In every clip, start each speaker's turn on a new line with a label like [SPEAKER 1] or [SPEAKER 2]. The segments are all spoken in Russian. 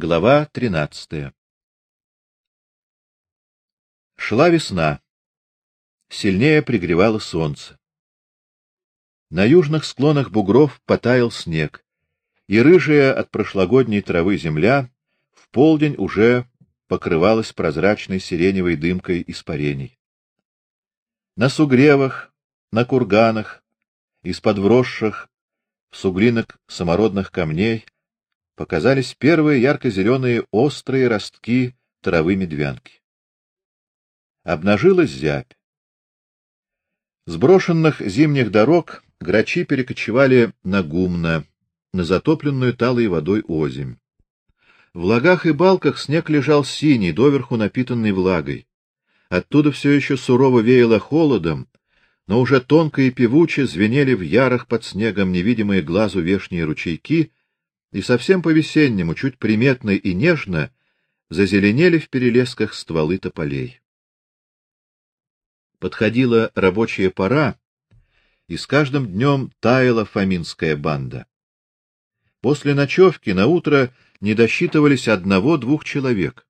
[SPEAKER 1] Глава тринадцатая. Шла весна. Сильнее пригревало солнце. На южных склонах бугров потаял снег, и рыжая от прошлогодней травы земля в полдень уже покрывалась прозрачной сиреневой дымкой испарений. На сугревах, на курганах, из-под вросших в суглинок самородных камней показались первые ярко-зеленые острые ростки травы медвянки. Обнажилась зябь. С брошенных зимних дорог грачи перекочевали на гумно, на затопленную талой водой озимь. В лагах и балках снег лежал синий, доверху напитанный влагой. Оттуда все еще сурово веяло холодом, но уже тонко и певуче звенели в ярах под снегом невидимые глазу вешние ручейки, и совсем по-весеннему, чуть приметно и нежно, зазеленели в перелесках стволы тополей. Подходила рабочая пора, и с каждым днем таяла фаминская банда. После ночевки на утро не досчитывались одного-двух человек.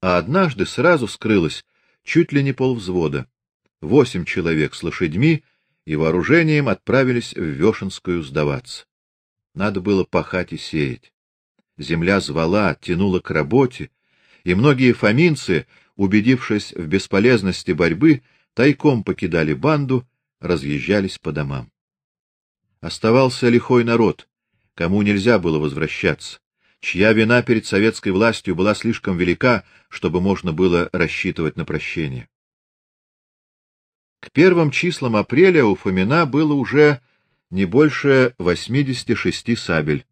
[SPEAKER 1] А однажды сразу скрылось чуть ли не полвзвода. Восемь человек с лошадьми и вооружением отправились в Вешенскую сдаваться. Надо было пахать и сеять. Земля звала, тянула к работе, и многие фаминцы, убедившись в бесполезности борьбы, тайком покидали банду, разъезжались по домам. Оставался лихой народ, кому нельзя было возвращаться, чья вина перед советской властью была слишком велика, чтобы можно было рассчитывать на прощение. К первым числам апреля у Фомина было уже не больше 86 сабель.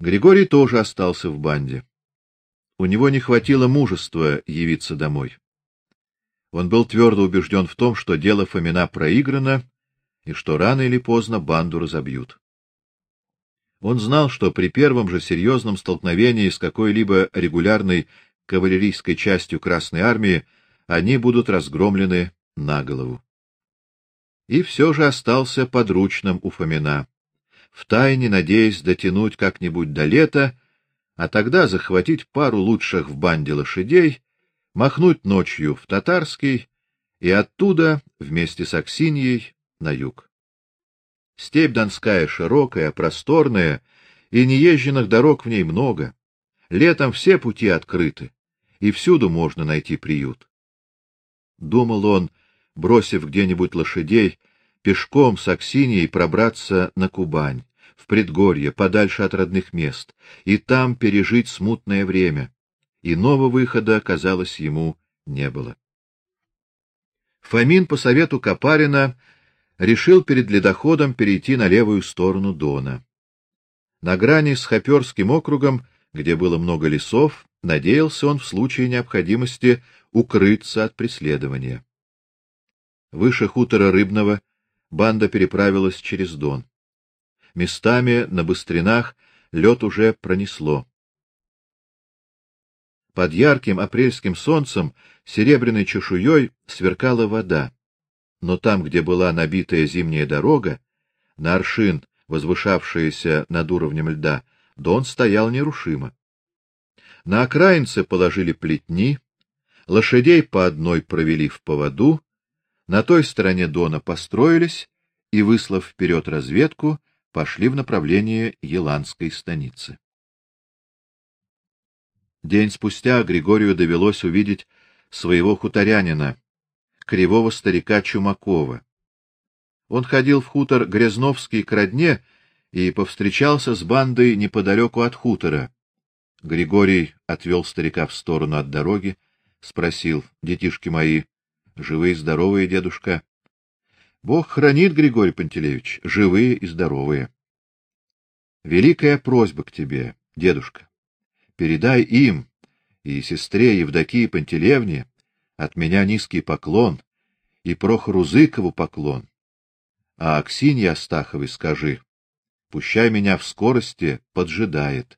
[SPEAKER 1] Григорий тоже остался в банде. У него не хватило мужества явиться домой. Он был твердо убежден в том, что дело Фомина проиграно и что рано или поздно банду разобьют. Он знал, что при первом же серьезном столкновении с какой-либо регулярной кавалерийской частью Красной армии они будут разгромлены на голову и все же остался подручным у Фомина, втайне надеясь дотянуть как-нибудь до лета, а тогда захватить пару лучших в банде лошадей, махнуть ночью в Татарский и оттуда вместе с Аксиньей на юг. Степь Донская широкая, просторная, и неезженных дорог в ней много. Летом все пути открыты, и всюду можно найти приют. Думал он, бросив где-нибудь лошадей, пешком с Аксиньей пробраться на Кубань, в предгорье, подальше от родных мест, и там пережить смутное время. Иного выхода, казалось, ему не было. Фомин по совету Капарина решил перед ледоходом перейти на левую сторону Дона. На грани с Хоперским округом, где было много лесов, надеялся он в случае необходимости укрыться от преследования. Выше хутора Рыбного банда переправилась через Дон. Местами на быстринах лед уже пронесло. Под ярким апрельским солнцем серебряной чешуей сверкала вода. Но там, где была набитая зимняя дорога, на аршин, возвышавшаяся над уровнем льда, Дон стоял нерушимо. На окраинце положили плетни, лошадей по одной провели в поводу, на той стороне Дона построились и, выслав вперед разведку, пошли в направлении Еланской станицы. День спустя Григорию довелось увидеть своего хуторянина, кривого старика Чумакова. Он ходил в хутор Грязновский к родне и повстречался с бандой неподалеку от хутора. Григорий отвел старика в сторону от дороги, спросил: "Детишки мои, Живые и здоровые, дедушка. Бог хранит, Григорий Пантелеевич, живые и здоровые. Великая просьба к тебе, дедушка. Передай им и сестре Евдокии Пантелеевне от меня низкий поклон и Прохору Зыкову поклон. А Аксинье Астаховой скажи: пущай меня в скорости поджидает.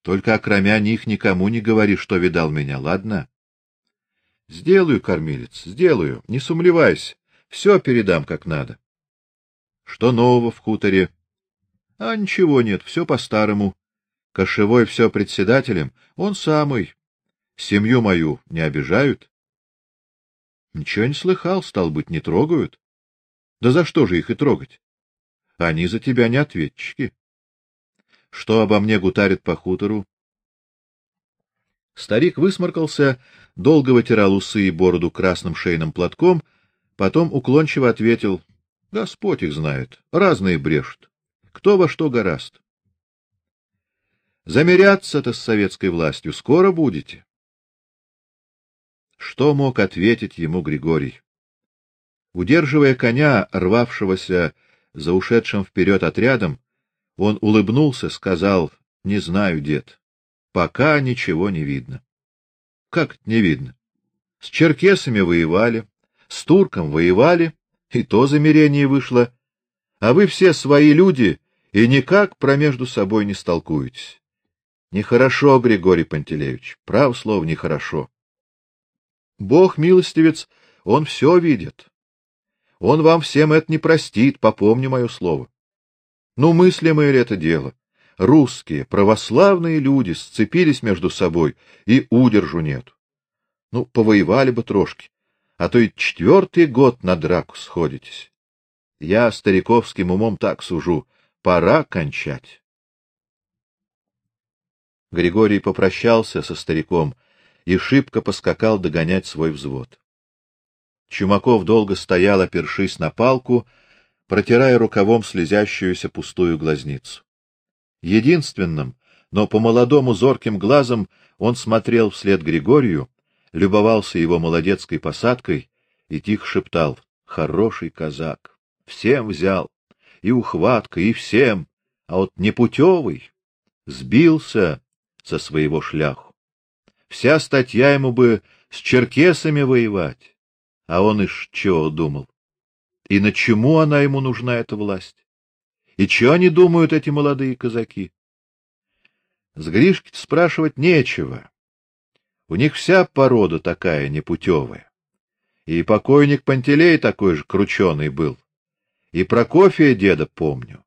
[SPEAKER 1] Только окромя них никому не говори, что видал меня, ладно? Сделаю, кормилец, сделаю, не сумлевайся. Все передам как надо. Что нового в хуторе? А ничего нет, все по-старому. Кошевой все председателем, он самый. Семью мою не обижают? Ничего не слыхал, стал быть, не трогают. Да за что же их и трогать? Они за тебя не ответчики. Что обо мне гутарят по хутору? Старик высморкался, долго вытирал усы и бороду красным шейным платком, потом уклончиво ответил: Господь их знает, разные брешут. Кто во что гораст. Замеряться-то с советской властью скоро будете. Что мог ответить ему Григорий? Удерживая коня, рвавшегося за ушедшим вперед отрядом, он улыбнулся, сказал: "Не знаю, дед. Пока ничего не видно". Как не видно? С черкесами воевали, с турком воевали, и то замерение вышло. А вы все свои люди и никак промежду собой не столкуетесь. Нехорошо, Григорий Пантелеевич, прав слов нехорошо. Бог милостивец, он все видит. Он вам всем это не простит, попомни мое слово. Ну мыслимое ли это дело? Русские, православные люди сцепились между собой, и удержу нет. Ну, повоевали бы трошки, а то и четвертый год на драку сходитесь. Я стариковским умом так сужу, пора кончать. Григорий попрощался со стариком и шибко поскакал догонять свой взвод. Чумаков долго стоял, опершись на палку, протирая рукавом слезящуюся пустую глазницу. Единственным, но по молодому зорким глазам он смотрел вслед Григорию, любовался его молодецкой посадкой и тихо шептал: "Хороший казак, всем взял, и ухватка, и всем, а вот непутевый сбился со своего шляху. Вся статья ему бы с черкесами воевать, а он ишь чего думал? И на чему она ему нужна эта власть? И что они думают эти молодые казаки? С Гришки спрашивать нечего. У них вся порода такая непутевая. И покойник Пантелей такой же крученый был. И Прокофия деда помню.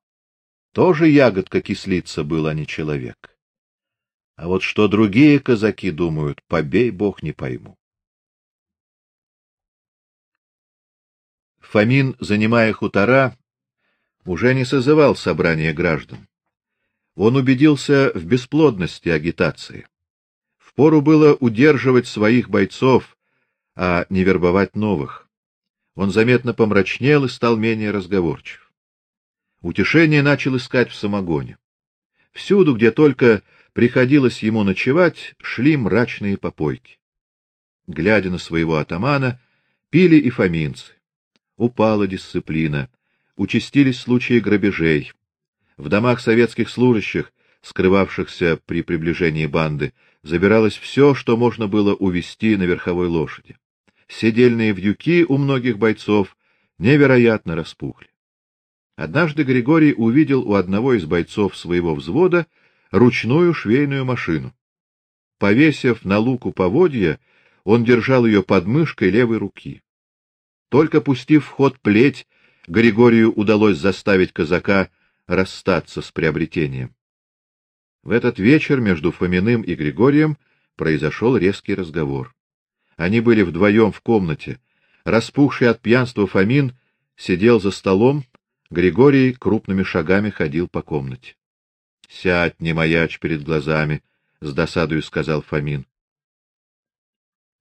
[SPEAKER 1] Тоже ягодка кислица был, а не человек. А вот что другие казаки думают, побей бог не пойму. Фомин, занимая хутора, уже не созывал собрания граждан. Он убедился в бесплодности агитации. Впору было удерживать своих бойцов, а не вербовать новых. Он заметно помрачнел и стал менее разговорчив. Утешение начал искать в самогоне. Всюду, где только приходилось ему ночевать, шли мрачные попойки. Глядя на своего атамана, пили и фаминцы. Упала дисциплина, участились случаи грабежей. В домах советских служащих, скрывавшихся при приближении банды, забиралось все, что можно было увести на верховой лошади. Седельные вьюки у многих бойцов невероятно распухли. Однажды Григорий увидел у одного из бойцов своего взвода ручную швейную машину. Повесив на луку поводья, он держал ее под мышкой левой руки. Только пустив в ход плеть, Григорию удалось заставить казака расстаться с приобретением. В этот вечер между Фоминым и Григорием произошел резкий разговор. Они были вдвоем в комнате. Распухший от пьянства Фомин сидел за столом, Григорий крупными шагами ходил по комнате. Сядь, не маяч перед глазами, с досадой сказал Фомин.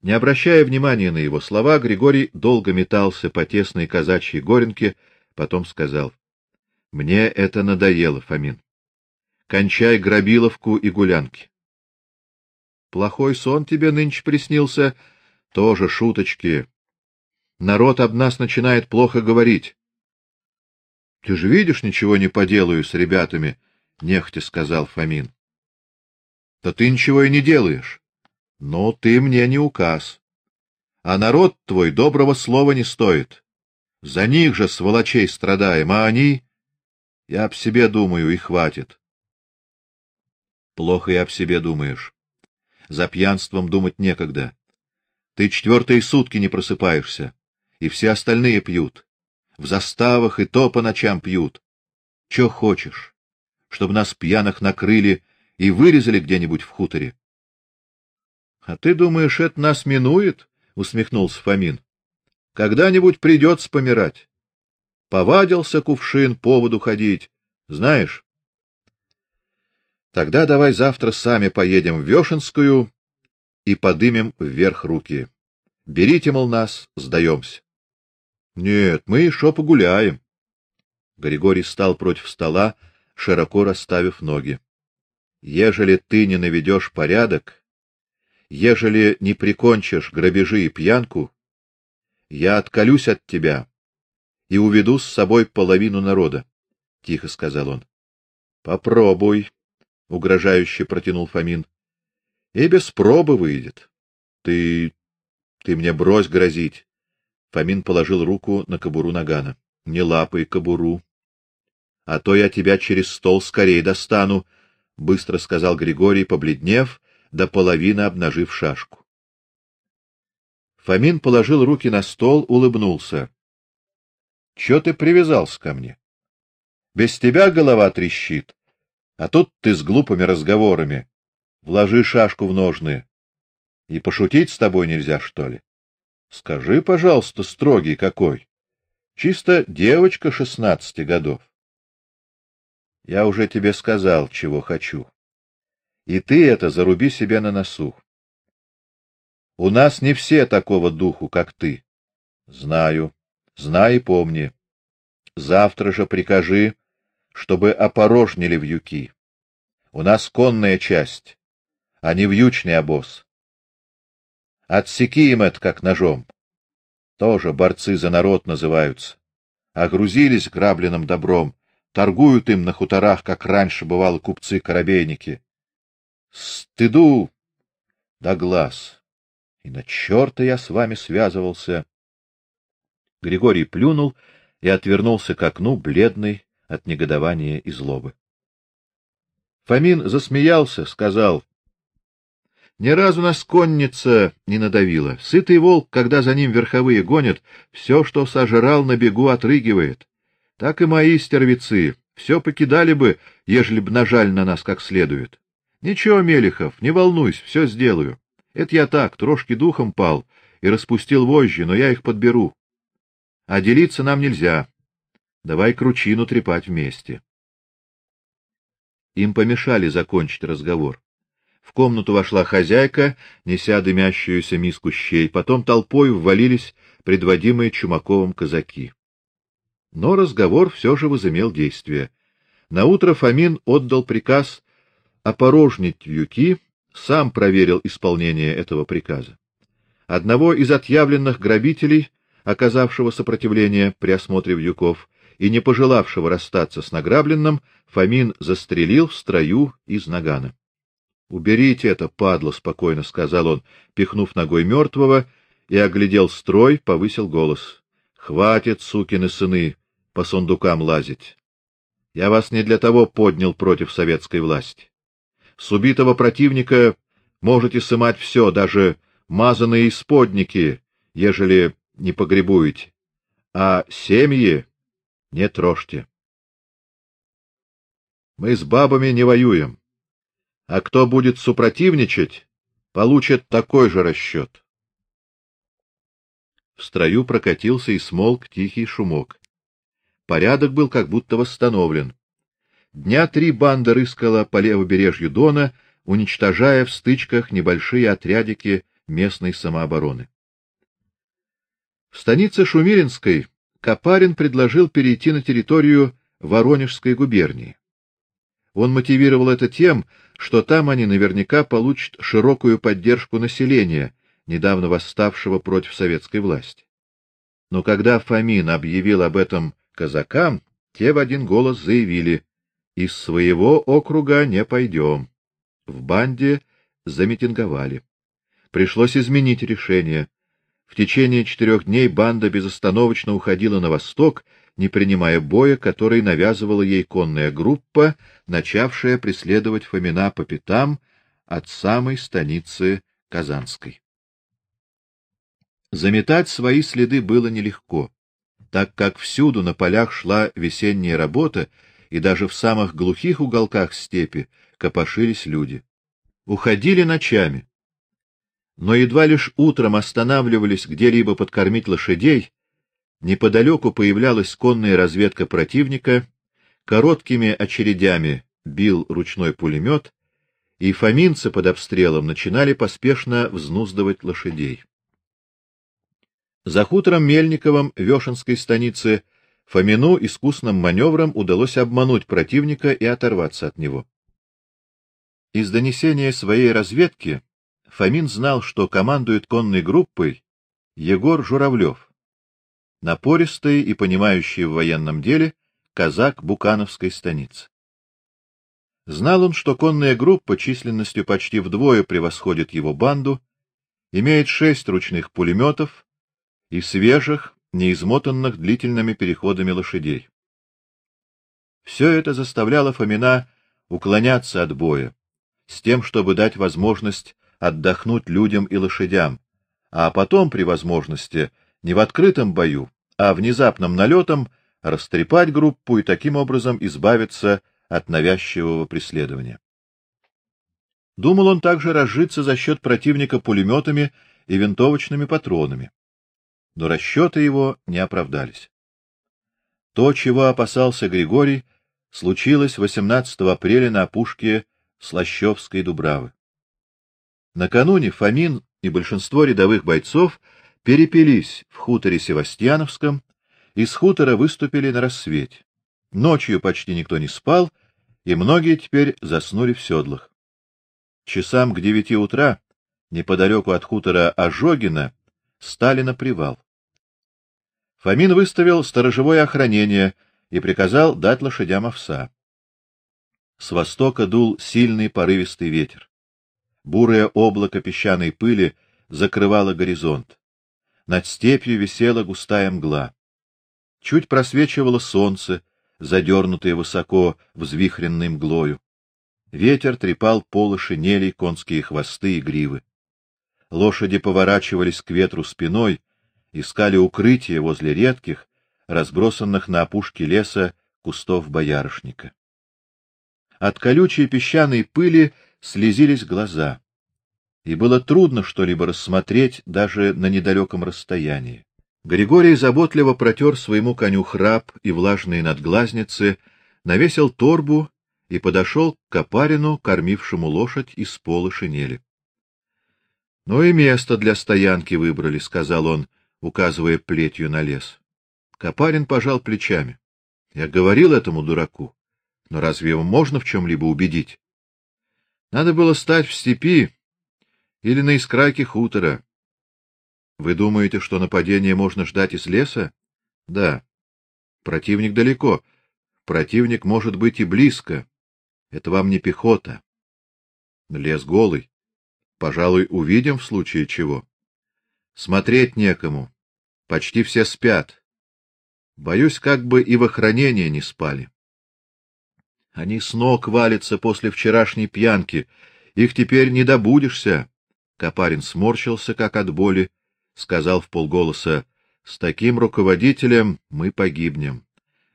[SPEAKER 1] Не обращая внимания на его слова, Григорий долго метался по тесной казачьей горенке, потом сказал: "Мне это надоело, Фомин. Кончай грабиловку и гулянки. Плохой сон тебе нынче приснился, тоже шуточки. Народ об нас начинает плохо говорить. Ты же видишь, ничего не поделаю с ребятами, нехотя сказал Фомин. Да ты ничего и не делаешь. Но ты мне не указ. А народ твой доброго слова не стоит. За них же сволочей страдаем, а они я об себе думаю, и хватит. Плохо и об себе думаешь. За пьянством думать некогда. Ты четвертые сутки не просыпаешься, и все остальные пьют. В заставах и то по ночам пьют. Что хочешь? Чтобы нас пьяных накрыли и вырезали где-нибудь в хуторе. — А ты думаешь, это нас минует? — усмехнулся Фомин. — Когда-нибудь придется помирать. Повадился кувшин по воду ходить, знаешь? Тогда давай завтра сами поедем в Вешенскую и подымем вверх руки. Берите, мол, нас, сдаемся. Нет, мы еще погуляем. Григорий стал против стола, широко расставив ноги. Ежели ты не наведешь порядок, ежели не прикончишь грабежи и пьянку, я отколюсь от тебя и уведу с собой половину народа, тихо сказал он. Попробуй, угрожающе протянул Фомин. И без пробы выйдет. Ты ты мне брось грозить. Фомин положил руку на кобуру нагана. Не лапай кобуру, а то я тебя через стол скорее достану, быстро сказал Григорий, побледнев, до половины обнажив шашку. Фомин положил руки на стол, улыбнулся. Что ты привязался ко мне? Без тебя голова трещит, а тут ты с глупыми разговорами. Вложи шашку в ножны. И пошутить с тобой нельзя, что ли? Скажи, пожалуйста, строгий какой. Чисто девочка шестнадцати годов. Я уже тебе сказал, чего хочу. И ты это заруби себе на носу. У нас не все такого духу, как ты. Знаю. Знай и помни. Завтра же прикажи, чтобы опорожнили вьюки. У нас конная часть, а не вьючный обоз. Отсеки им это как ножом. Тоже борцы за народ называются. Огрузились грабленным добром, торгуют им на хуторах, как раньше бывало купцы-коробейники. Стыду да глаз. И на черта я с вами связывался. Григорий плюнул и отвернулся к окну, бледный от негодования и злобы. Фомин засмеялся, сказал: ни разу нас конница не надавила. Сытый волк, когда за ним верховые гонят, все, что сожрал на бегу, отрыгивает. Так и мои стервицы все покидали бы, ежели б нажали на нас как следует. Ничего, Мелихов, не волнуйся, все сделаю. Это я так, трошки духом пал и распустил вожжи, но я их подберу. А делиться нам нельзя. Давай кручину трепать вместе. Им помешали закончить разговор. В комнату вошла хозяйка, неся дымящуюся миску щей, потом толпой ввалились предводимые Чумаковым казаки. Но разговор все же возымел действие. На утро Фомин отдал приказ опорожнить вьюки, сам проверил исполнение этого приказа. Одного из отъявленных грабителей, оказавшего сопротивление при осмотре вьюков и не пожелавшего расстаться с награбленным, Фомин застрелил в строю из нагана. Уберите это, падло, спокойно сказал он, пихнув ногой мертвого и оглядел строй, повысил голос. Хватит, сукины сыны, по сундукам лазить. Я вас не для того поднял против советской власти. С убитого противника можете сымать все, даже мазаные исподники, ежели не погребуете. А семьи не трожьте. Мы с бабами не воюем а кто будет супротивничать, получит такой же расчет. В строю прокатился и смолк тихий шумок. Порядок был как будто восстановлен. Дня три банда рыскала по левобережью Дона, уничтожая в стычках небольшие отрядики местной самообороны. В станице Шумилинской Капарин предложил перейти на территорию Воронежской губернии. Он мотивировал это тем, что там они наверняка получат широкую поддержку населения, недавно восставшего против советской власти. Но когда Фомин объявил об этом казакам, те в один голос заявили: из своего округа не пойдем. В банде замитинговали. Пришлось изменить решение. В течение четырех дней банда безостановочно уходила на восток, не принимая боя, который навязывала ей конная группа, начавшая преследовать Фомина по пятам от самой станицы Казанской. Заметать свои следы было нелегко, так как всюду на полях шла весенняя работа, и даже в самых глухих уголках степи копошились люди. Уходили ночами. Но едва лишь утром останавливались где-либо подкормить лошадей, неподалеку появлялась конная разведка противника, короткими очередями бил ручной пулемет, и фаминцы под обстрелом начинали поспешно взнуздывать лошадей. За хутором Мельниковым Вешенской станицы Фомину искусным маневром удалось обмануть противника и оторваться от него. Из донесения своей разведки Фомин знал, что командует конной группой Егор Журавлев, напористый и понимающий в военном деле казак Букановской станицы. Знал он, что конная группа численностью почти вдвое превосходит его банду, имеет шесть ручных пулеметов и свежих, неизмотанных длительными переходами лошадей. Все это заставляло Фомина уклоняться от боя, с тем, чтобы дать возможность отдохнуть людям и лошадям, а потом при возможности не в открытом бою, а внезапным налетом растрепать группу и таким образом избавиться от навязчивого преследования. Думал он также разжиться за счет противника пулеметами и винтовочными патронами но расчеты его не оправдались. То, чего опасался Григорий, случилось 18 апреля на опушке Слащевской Дубравы. Накануне Фомин и большинство рядовых бойцов перепились в хуторе Севастьяновском, с хутора выступили на рассвете. Ночью почти никто не спал, и многие теперь заснули в седлах. Часам к девяти утра неподалеку от хутора Ожогина стали на привал. Фомин выставил сторожевое охранение и приказал дать лошадям овса. С востока дул сильный порывистый ветер. Бурое облако песчаной пыли закрывало горизонт. Над степью висела густая мгла. Чуть просвечивало солнце, задернутое высоко взвихренной мглою. Ветер трепал полы шинелей, конские хвосты и гривы. Лошади поворачивались к ветру спиной, искали укрытие возле редких, разбросанных на опушке леса кустов боярышника. От колючей песчаной пыли слезились глаза, и было трудно что-либо рассмотреть даже на недалеком расстоянии. Григорий заботливо протер своему коню храп и влажные надглазницы, навесил торбу и подошел к копарину, кормившему лошадь из пола шинели. — Ну и место для стоянки выбрали, — сказал он, указывая плетью на лес. Копарин пожал плечами. Я говорил этому дураку, но разве его можно в чем либо убедить? Надо было стать в степи или на искраке хутора. Вы думаете, что нападение можно ждать из леса? Да. Противник далеко. Противник может быть и близко. Это вам не пехота. Лес голый. Пожалуй, увидим в случае чего. Смотреть некому. Почти все спят. Боюсь, как бы и в охранении не спали. Они с ног валятся после вчерашней пьянки. Их теперь не добудешься. Копарин сморщился, как от боли, сказал в полголоса: "С таким руководителем мы погибнем.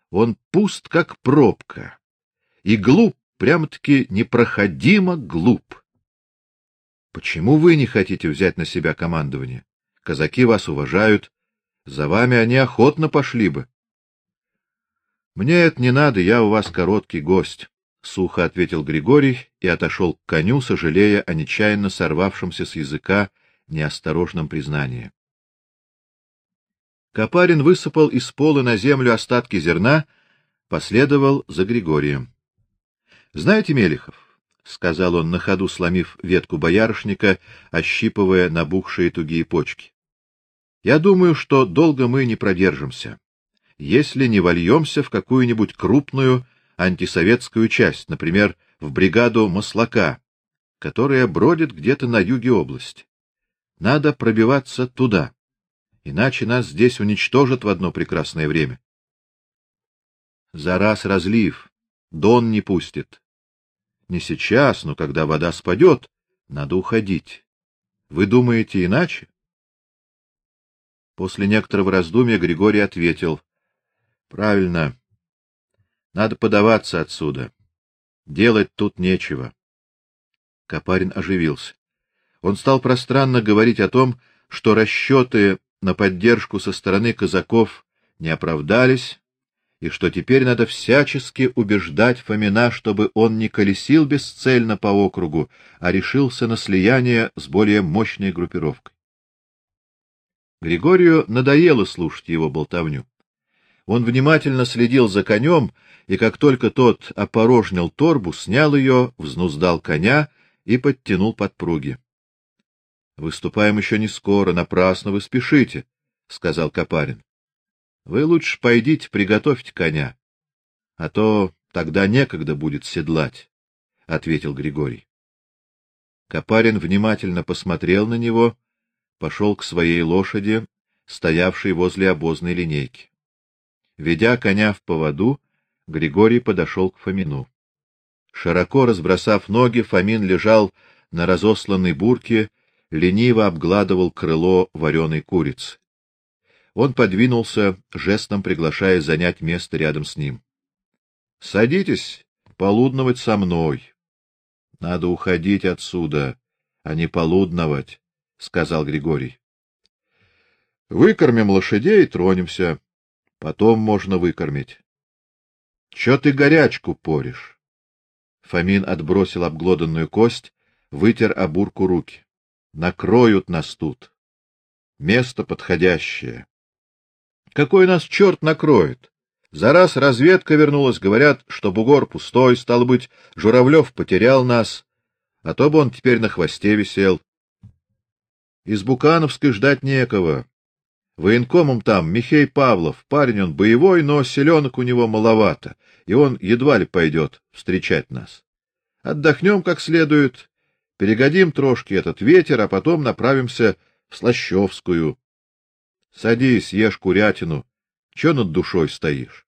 [SPEAKER 1] Он пуст, как пробка, и глуп, прямо-таки непроходимо глуп. Почему вы не хотите взять на себя командование? Казаки вас уважают, за вами они охотно пошли бы. Мне это не надо, я у вас короткий гость, сухо ответил Григорий и отошел к коню, сожалея о нечаянно сорвавшемся с языка неосторожном признании. Копарин высыпал из пола на землю остатки зерна, последовал за Григорием. Знаете, Мелихов, — сказал он на ходу, сломив ветку боярышника, ощипывая набухшие тугие почки. — Я думаю, что долго мы не продержимся, если не вольемся в какую-нибудь крупную антисоветскую часть, например, в бригаду Маслака, которая бродит где-то на юге области. Надо пробиваться туда, иначе нас здесь уничтожат в одно прекрасное время. За раз разлив, Дон не пустит, не сейчас, но когда вода спадет, надо уходить. Вы думаете иначе? После некоторого раздумья Григорий ответил: Правильно. Надо подаваться отсюда. Делать тут нечего. Капарин оживился. Он стал пространно говорить о том, что расчеты на поддержку со стороны казаков не оправдались, и что теперь надо всячески убеждать Фомина, чтобы он не колесил бесцельно по округу, а решился на слияние с более мощной группировкой. Григорию надоело слушать его болтовню. Он внимательно следил за конем, и как только тот опорожнил торбу, снял ее, взнуздал коня и подтянул подпруги. Выступаем еще не скоро, напрасно вы спешите, сказал Капарин. Вы лучше пойдите, приготовьте коня, а то тогда некогда будет седлать, ответил Григорий. Капарин внимательно посмотрел на него, пошел к своей лошади, стоявшей возле обозной линейки. Ведя коня в поводу, Григорий подошел к Фомину. Широко разбросав ноги, Фомин лежал на разосланной бурке, лениво обгладывал крыло вареной курицы. Он подвинулся, жестом приглашая занять место рядом с ним. Садитесь, полудновать со мной. Надо уходить отсюда, а не полудновать, сказал Григорий. Выкормим лошадей и тронемся. Потом можно выкормить. Что ты горячку поришь? Фомин отбросил обглоданную кость, вытер обурку руки. Накроют нас тут. Место подходящее. Какой нас черт накроет? За раз разведка вернулась, говорят, что бугор пустой, стал быть, Журавлев потерял нас, а то бы он теперь на хвосте висел. Из Букановской ждать некого. Военкомом там Михей Павлов, парень он боевой, но селенок у него маловато, и он едва ли пойдет встречать нас. Отдохнем как следует, перегодим трошки этот ветер, а потом направимся в Слащевскую. Садись, ешь курятину. Что над душой стоишь?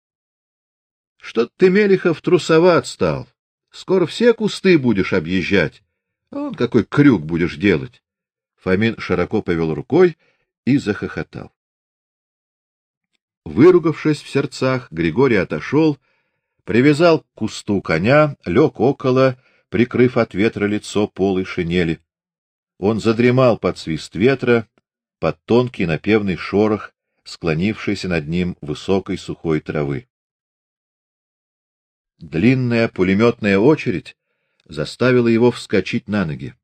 [SPEAKER 1] Что ты, Мелихов, трусоват стал. Скоро все кусты будешь объезжать. А он какой крюк будешь делать. Фомин широко повел рукой и захохотал. Выругавшись в сердцах, Григорий отошел, привязал к кусту коня, лег около, прикрыв от ветра лицо полой шинели. Он задремал под свист ветра, под тонкий напевный шорох, склонившийся над ним высокой сухой травы. Длинная пулеметная очередь заставила его вскочить на ноги.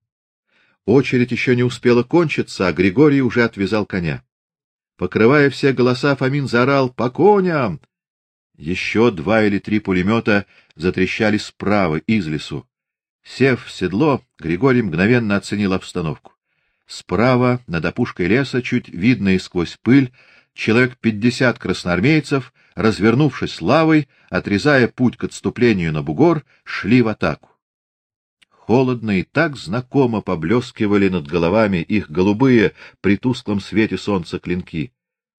[SPEAKER 1] Очередь еще не успела кончиться, а Григорий уже отвязал коня. Покрывая все голоса, Фомин заорал: "По коням!" Еще два или три пулемета затрещали справа из лесу. Сев в седло, Григорий мгновенно оценил обстановку. Справа, над опушкой леса, чуть видно и сквозь пыль, человек пятьдесят красноармейцев, развернувшись лавой, отрезая путь к отступлению на бугор, шли в атаку. Холодно и так знакомо поблескивали над головами их голубые при тусклом свете солнца клинки.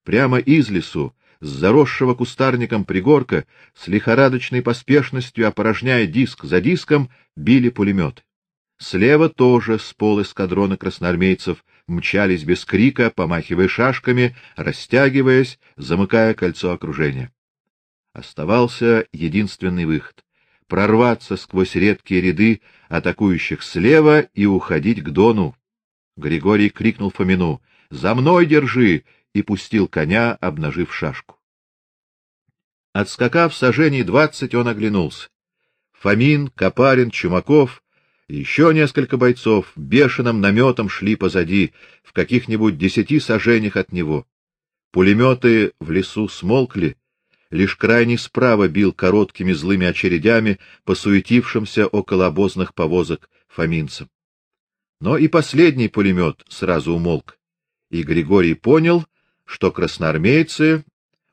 [SPEAKER 1] Прямо из лесу, с заросшего кустарником пригорка, с лихорадочной поспешностью опорожняя диск за диском, били пулеметы. Слева тоже с пол эскадрона красноармейцев мчались без крика, помахивая шашками, растягиваясь, замыкая кольцо окружения. Оставался единственный выход прорваться сквозь редкие ряды атакующих слева и уходить к Дону. Григорий крикнул Фомину: "За мной держи!" и пустил коня, обнажив шашку. Отскакав сажений двадцать, он оглянулся. Фомин, Капарин, Чумаков еще несколько бойцов бешеным наметом шли позади, в каких-нибудь десяти саженях от него. Пулеметы в лесу смолкли, лишь крайний справа бил короткими злыми очередями по суетившимся около обозных повозок фаминцам. Но и последний пулемет сразу умолк, и Григорий понял, что красноармейцы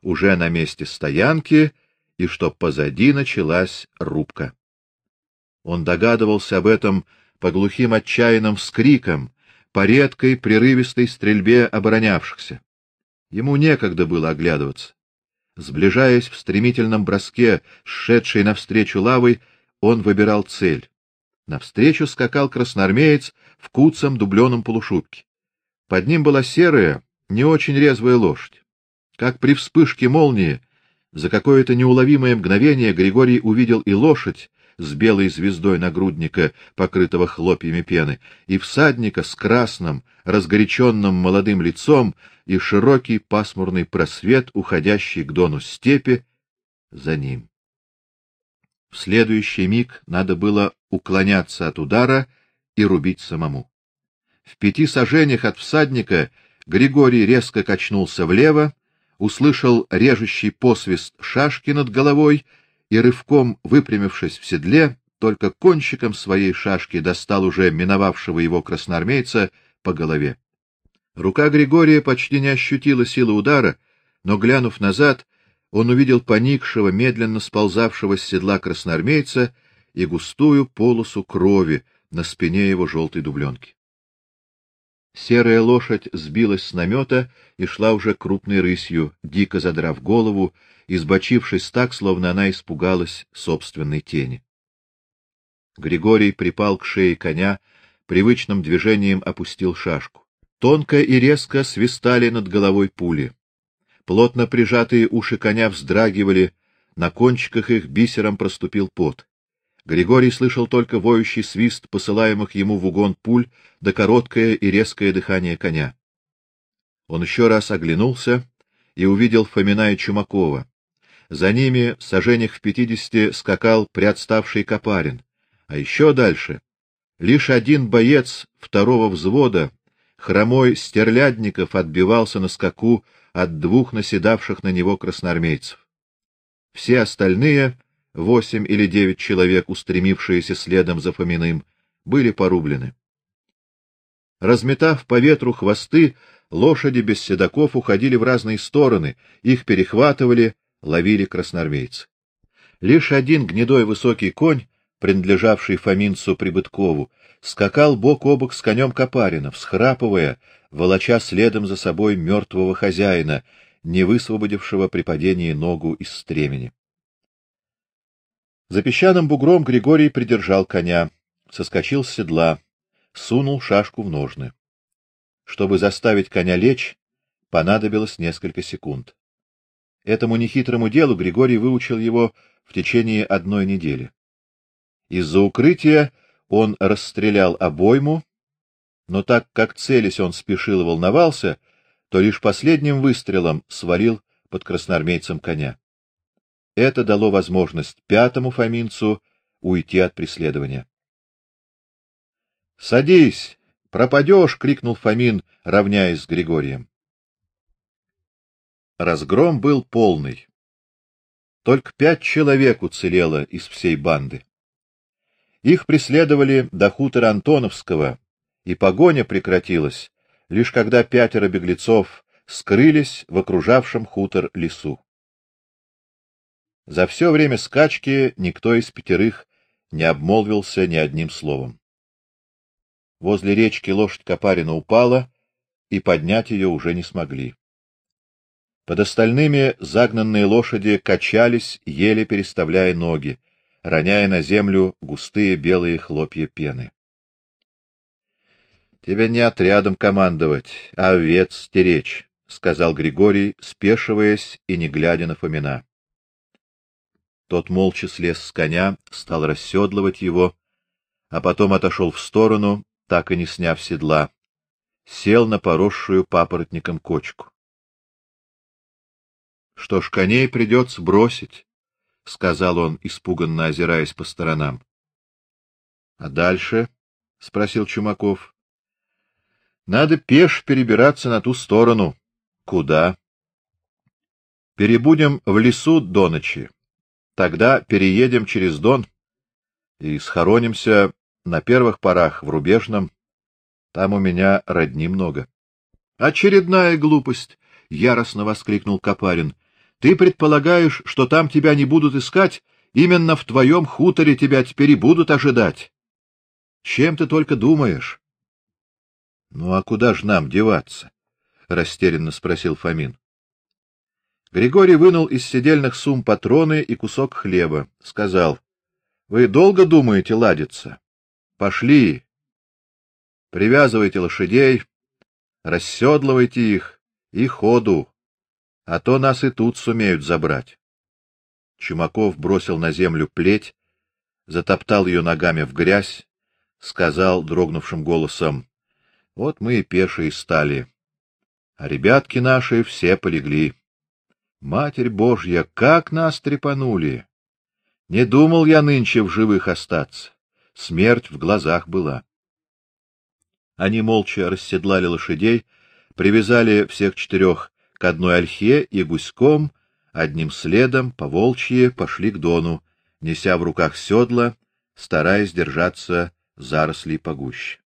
[SPEAKER 1] уже на месте стоянки и что позади началась рубка. Он догадывался об этом по глухим отчаянным вскрикам, по редкой прерывистой стрельбе оборонявшихся. Ему некогда было оглядываться. Сближаясь в стремительном броске, шедшей навстречу лавой, он выбирал цель. Навстречу скакал красноармеец в куцом дубленом полушубке. Под ним была серая, не очень резвая лошадь. Как при вспышке молнии, За какое-то неуловимое мгновение Григорий увидел и лошадь с белой звездой нагрудника, покрытого хлопьями пены, и всадника с красным, разгоряченным молодым лицом и широкий пасмурный просвет, уходящий к дону степи, за ним. В следующий миг надо было уклоняться от удара и рубить самому. В пяти сажениях от всадника Григорий резко качнулся влево, услышал режущий посвист шашки над головой и рывком выпрямившись в седле, только кончиком своей шашки достал уже миновавшего его красноармейца по голове. Рука Григория почти не ощутила силы удара, но глянув назад, он увидел поникшего, медленно сползавшего с седла красноармейца и густую полосу крови на спине его желтой дубленки. Серая лошадь сбилась с намета и шла уже крупной рысью, дико задрав голову, избочившись так, словно она испугалась собственной тени. Григорий припал к шее коня, привычным движением опустил шашку. Тонко и резко свистали над головой пули. Плотно прижатые уши коня вздрагивали, на кончиках их бисером проступил пот. Григорий слышал только воющий свист посылаемых ему в угон пуль да короткое и резкое дыхание коня. Он еще раз оглянулся и увидел Фомина и Чумакова. За ними, в сажениях в пятидесяти, скакал приотставший Копарин, а еще дальше лишь один боец второго взвода, хромой Стерлядников, отбивался на скаку от двух наседавших на него красноармейцев. Все остальные, восемь или девять человек, устремившиеся следом за Фоминым, были порублены. Разметав по ветру хвосты, лошади без седаков уходили в разные стороны, их перехватывали, ловили красноармейцы. Лишь один гнедой высокий конь, принадлежавший Фоминцу Прибыткову, скакал бок о бок с конем Копарина, всхрапывая, волоча следом за собой мертвого хозяина, не высвободившего при падении ногу из стремени. За песчаным бугром Григорий придержал коня, соскочил с седла, сунул шашку в ножны. Чтобы заставить коня лечь, понадобилось несколько секунд. Этому нехитрому делу Григорий выучил его в течение одной недели. Из-за укрытия он расстрелял обойму, но так как целясь он спешил и волновался, то лишь последним выстрелом свалил под красноармейцем коня. Это дало возможность пятому фаминцу уйти от преследования. "Садись, пропадешь!» — крикнул Фомин, равняясь с Григорием. Разгром был полный. Только пять человек уцелело из всей банды. Их преследовали до хутора Антоновского, и погоня прекратилась, лишь когда пятеро беглецов скрылись в окружавшем хутор лесу. За все время скачки никто из пятерых не обмолвился ни одним словом. Возле речки лошадь Копарина упала, и поднять ее уже не смогли. Под остальными загнанные лошади качались, еле переставляя ноги, роняя на землю густые белые хлопья пены. Тебе не отрядом командовать, а овец стеречь, сказал Григорий, спешиваясь и не глядя на Фомина. Тот молча слез с коня, стал расседлывать его, а потом отошел в сторону, так и не сняв седла, сел на поросшую папоротником кочку. Что ж, коней придется бросить, сказал он, испуганно озираясь по сторонам. А дальше? спросил Чумаков. Надо пеш перебираться на ту сторону. Куда? Перебудем в лесу до ночи. Тогда переедем через Дон и схоронимся на первых порах в Рубежном. Там у меня родни много. Очередная глупость, яростно воскликнул Копарин. Ты предполагаешь, что там тебя не будут искать, именно в твоем хуторе тебя теперь и будут ожидать. Чем ты только думаешь? Ну а куда ж нам деваться? растерянно спросил Фомин. Григорий вынул из седельных сум патроны и кусок хлеба, сказал: "Вы долго думаете ладиться? Пошли. Привязывайте лошадей, расседлывайте их и ходу, а то нас и тут сумеют забрать". Чумаков бросил на землю плеть, затоптал ее ногами в грязь, сказал дрогнувшим голосом: "Вот мы и пешие стали, а ребятки наши все полегли. Матерь Божья, как нас трепанули! Не думал я нынче в живых остаться. Смерть в глазах была". Они молча расседлали лошадей, привязали всех четырех к одной ольхе и гуськом, одним следом по волчье пошли к Дону, неся в руках седла, стараясь держаться зарослей погуще.